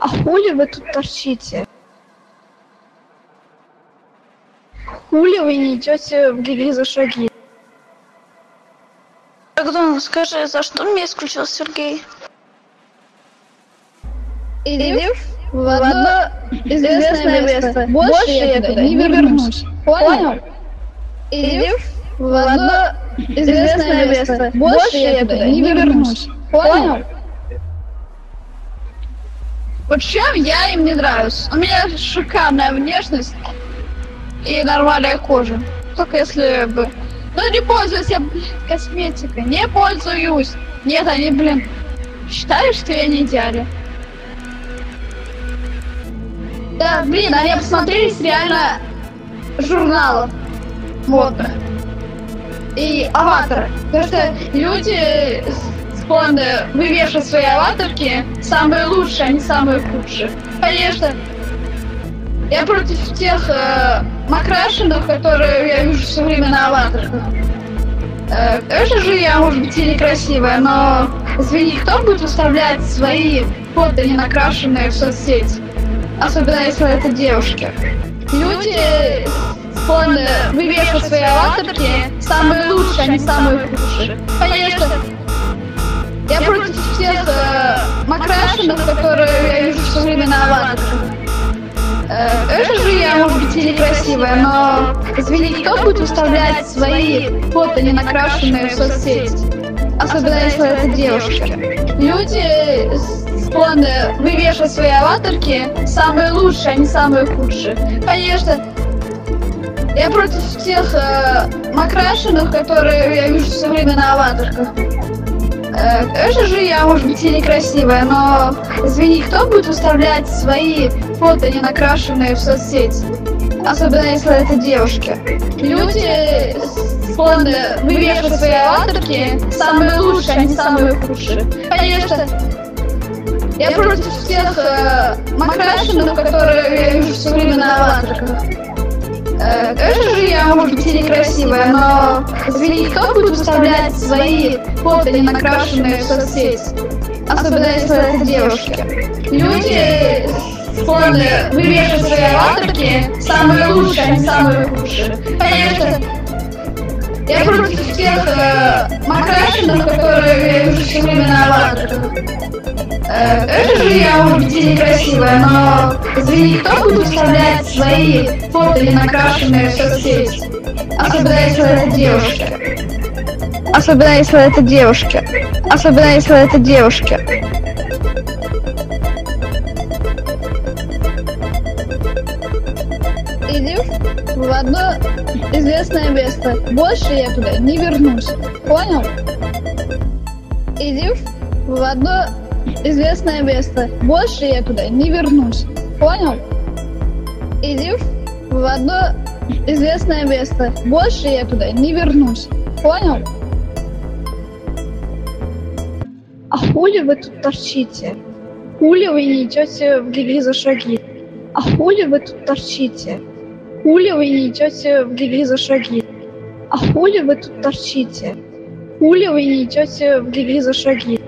А хули вы тут торчите? Хули вы не идете в за шаги? Богдан, скажи, за что меня исключил Сергей? Идешь в одно известное место. Больше я туда не вернусь. Понял? Идешь в одно известное место. Больше я туда не вернусь. Понял? Чем я им не нравлюсь. У меня шикарная внешность и нормальная кожа. Только если бы... Ну не пользуюсь я, блин, косметикой. Не пользуюсь. Нет, они, блин, считают, что я не идеален. Да, блин, они обсмотрелись реально журналов модных. И аватары. Потому что люди склонны вывешивать свои аватарки самые лучшие, а не самые худшие. Конечно, я против тех э, макрашенных, которые я вижу все время на аватарках. Э, конечно же, я, может быть, и некрасивая, но извини, кто будет выставлять свои фото не накрашенные в соцсети? Особенно если это девушки. Люди склонны вывешивать свои аватарки самые лучшие, а не самые худшие. Конечно, всех э, которые я вижу все время на аватарках. Э, конечно же, я, может быть, и некрасивая, но извини, кто будет выставлять свои фото не накрашенные в соцсети? Особенно если это девушки. Люди склонны вывешивать свои аватарки самые лучшие, а не самые худшие. Конечно, я против всех э, макрашенных, которые я вижу все время на аватарках. Э, конечно же, я, может быть, и некрасивая, но извини, кто будет выставлять свои фото не накрашенные в соцсети? Особенно если это девушки. Люди склонны вывешивать свои аватарки самые лучшие, а не самые худшие. Конечно, я против всех э, макрашенных, которые я вижу все время на аватарках. Э, конечно же, я, может быть, и некрасивая, но извини, кто будет выставлять свои фото не накрашенные в соцсети? Особенно если это девушки. Люди склонны вывешивать свои аватарки самые лучшие, а не самые худшие. Конечно, я против всех э, макрашенных, которые вижу все время на аватарках. Э, конечно же, я, и некрасивая, но извини, кто будет выставлять свои фото не накрашенные в соцсети? Особенно если это девушки. Особенно если это девушки. Особенно если это девушки. Идешь в одно известное место. Больше я туда не вернусь. Понял? Идешь в одно известное место. Больше я туда не вернусь. Понял? Идешь в одно известное место. Больше я туда не вернусь. Понял? А хули вы тут торчите? Хули вы не идете в гиги за шаги? А хули вы тут торчите? Хули вы не идете в гиги за шаги? А хули вы тут торчите? Хули вы не идете в гиги за шаги?